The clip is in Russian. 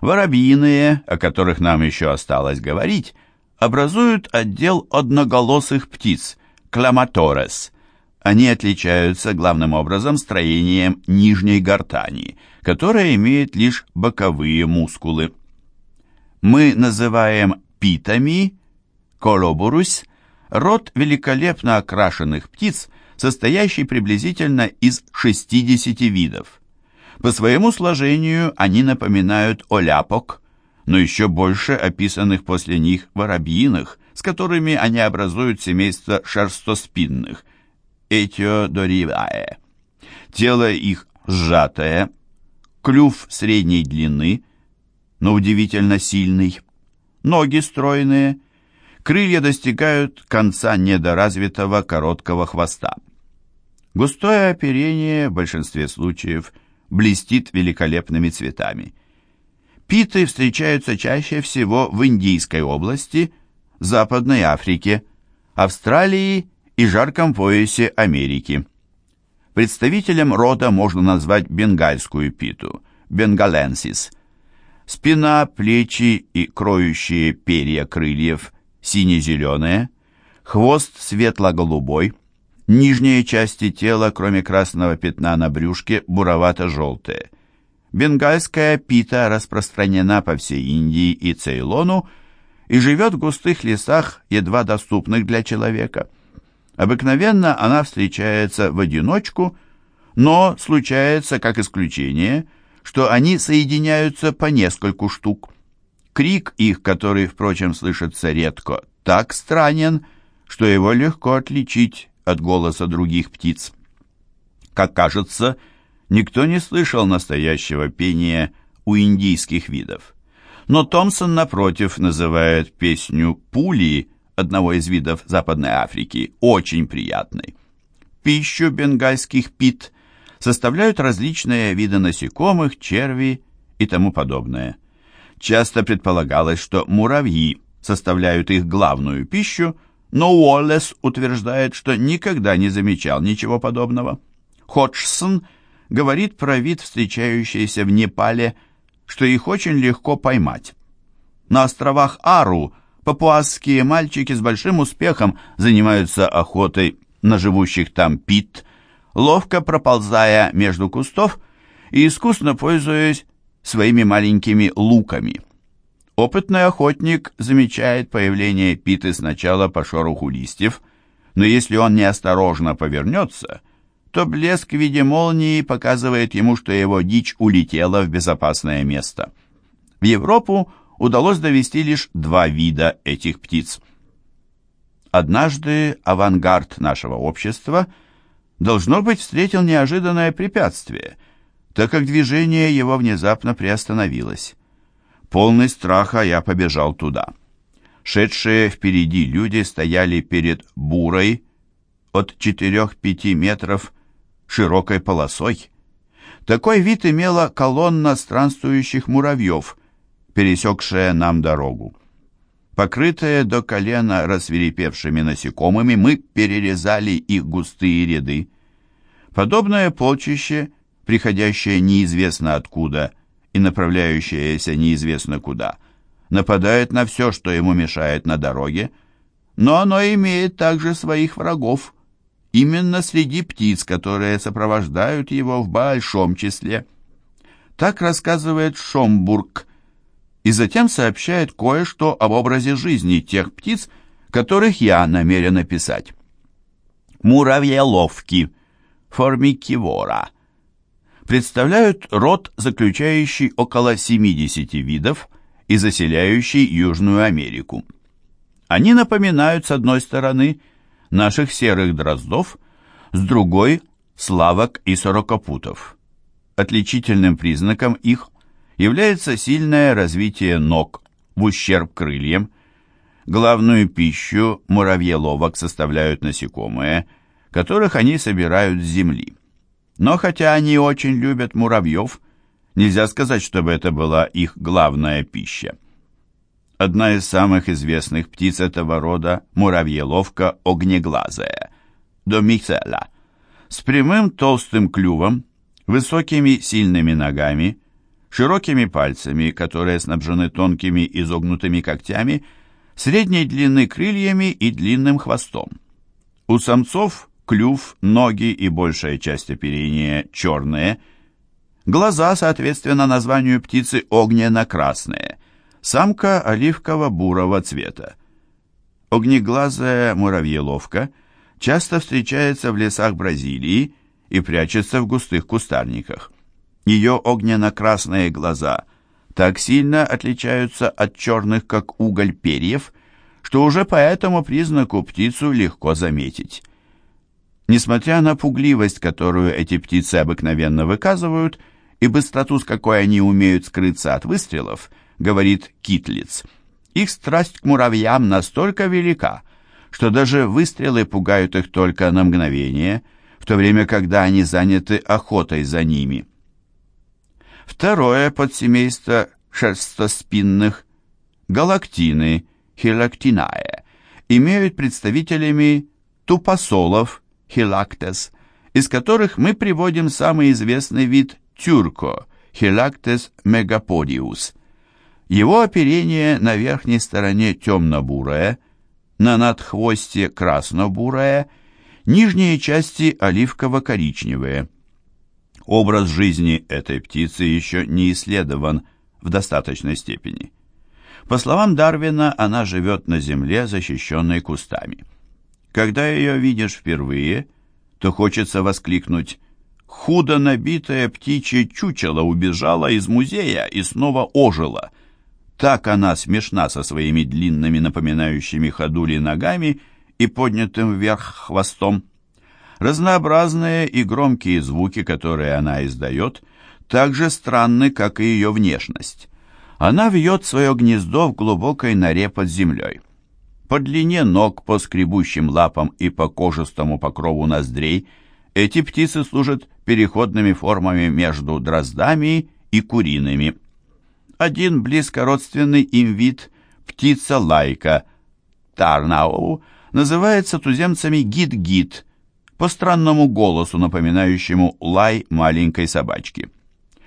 Воробьиные, о которых нам еще осталось говорить, образуют отдел одноголосых птиц – кламаторес. Они отличаются главным образом строением нижней гортани, которая имеет лишь боковые мускулы. Мы называем питами, колобурус, род великолепно окрашенных птиц, состоящий приблизительно из 60 видов. По своему сложению они напоминают оляпок, но еще больше описанных после них воробьиных, с которыми они образуют семейство шерстоспинных, этиодоривае. Тело их сжатое, клюв средней длины, но удивительно сильный, ноги стройные, крылья достигают конца недоразвитого короткого хвоста. Густое оперение в большинстве случаев блестит великолепными цветами. Питы встречаются чаще всего в Индийской области, Западной Африке, Австралии и жарком поясе Америки. Представителем рода можно назвать бенгальскую питу, бенгаленсис. Спина, плечи и кроющие перья крыльев сине-зеленые, хвост светло-голубой, нижние части тела, кроме красного пятна на брюшке, буровато-желтые. Бенгальская пита распространена по всей Индии и Цейлону и живет в густых лесах, едва доступных для человека. Обыкновенно она встречается в одиночку, но случается, как исключение, что они соединяются по нескольку штук. Крик их, который, впрочем, слышится редко, так странен, что его легко отличить от голоса других птиц. Как кажется, никто не слышал настоящего пения у индийских видов. Но Томпсон, напротив, называет песню «пули» одного из видов Западной Африки очень приятной. Пищу бенгальских пит составляют различные виды насекомых, черви и тому подобное. Часто предполагалось, что муравьи составляют их главную пищу, но Уоллес утверждает, что никогда не замечал ничего подобного. Ходжсон говорит про вид, встречающийся в Непале, что их очень легко поймать. На островах Ару папуасские мальчики с большим успехом занимаются охотой на живущих там пит, ловко проползая между кустов и искусно пользуясь своими маленькими луками. Опытный охотник замечает появление питы сначала по шороху листьев, но если он неосторожно повернется, то блеск в виде молнии показывает ему, что его дичь улетела в безопасное место. В Европу удалось довести лишь два вида этих птиц. Однажды авангард нашего общества должно быть встретил неожиданное препятствие, так как движение его внезапно приостановилось. Полный страха я побежал туда. Шедшие впереди люди стояли перед бурой от 4-5 метров широкой полосой. Такой вид имела колонна странствующих муравьев, пересекшая нам дорогу. Покрытые до колена рассверепевшими насекомыми, мы перерезали их густые ряды. Подобное полчище, приходящее неизвестно откуда, и направляющееся неизвестно куда, нападает на все, что ему мешает на дороге, но оно имеет также своих врагов, именно среди птиц, которые сопровождают его в большом числе. Так рассказывает Шомбург, и затем сообщает кое-что об образе жизни тех птиц, которых я намерен описать. Муравьеловки, формикивора – представляют род, заключающий около 70 видов и заселяющий Южную Америку. Они напоминают, с одной стороны, наших серых дроздов, с другой – славок и сорокопутов. Отличительным признаком их является сильное развитие ног в ущерб крыльям. Главную пищу муравьеловок составляют насекомые, которых они собирают с земли. Но хотя они очень любят муравьев, нельзя сказать, чтобы это была их главная пища. Одна из самых известных птиц этого рода – муравьеловка огнеглазая, домицелла, с прямым толстым клювом, высокими сильными ногами, широкими пальцами, которые снабжены тонкими изогнутыми когтями, средней длины крыльями и длинным хвостом. У самцов клюв, ноги и большая часть оперения черные. Глаза, соответственно, названию птицы огненно-красные. Самка оливково-бурого цвета. Огнеглазая муравьеловка часто встречается в лесах Бразилии и прячется в густых кустарниках. Ее огненно-красные глаза так сильно отличаются от черных, как уголь перьев, что уже по этому признаку птицу легко заметить. Несмотря на пугливость, которую эти птицы обыкновенно выказывают, и быстроту, с какой они умеют скрыться от выстрелов, говорит Китлиц, их страсть к муравьям настолько велика, что даже выстрелы пугают их только на мгновение, в то время, когда они заняты охотой за ними. Второе подсемейство шерстоспинных, галактины, хилактинае, имеют представителями тупосолов, Хилактес, из которых мы приводим самый известный вид тюрко, Хилактес мегаподиус. Его оперение на верхней стороне темно-бурое, на надхвосте красно-бурое, нижние части оливково-коричневые. Образ жизни этой птицы еще не исследован в достаточной степени. По словам Дарвина, она живет на земле, защищенной кустами. Когда ее видишь впервые, то хочется воскликнуть «Худо набитое птичье чучело убежало из музея и снова ожило». Так она смешна со своими длинными, напоминающими ходули ногами и поднятым вверх хвостом. Разнообразные и громкие звуки, которые она издает, так же странны, как и ее внешность. Она вьет свое гнездо в глубокой норе под землей. По длине ног, по скребущим лапам и по кожистому покрову ноздрей эти птицы служат переходными формами между дроздами и куриными. Один близко родственный им вид – птица-лайка, тарнау, называется туземцами гид-гид, по странному голосу, напоминающему лай маленькой собачки.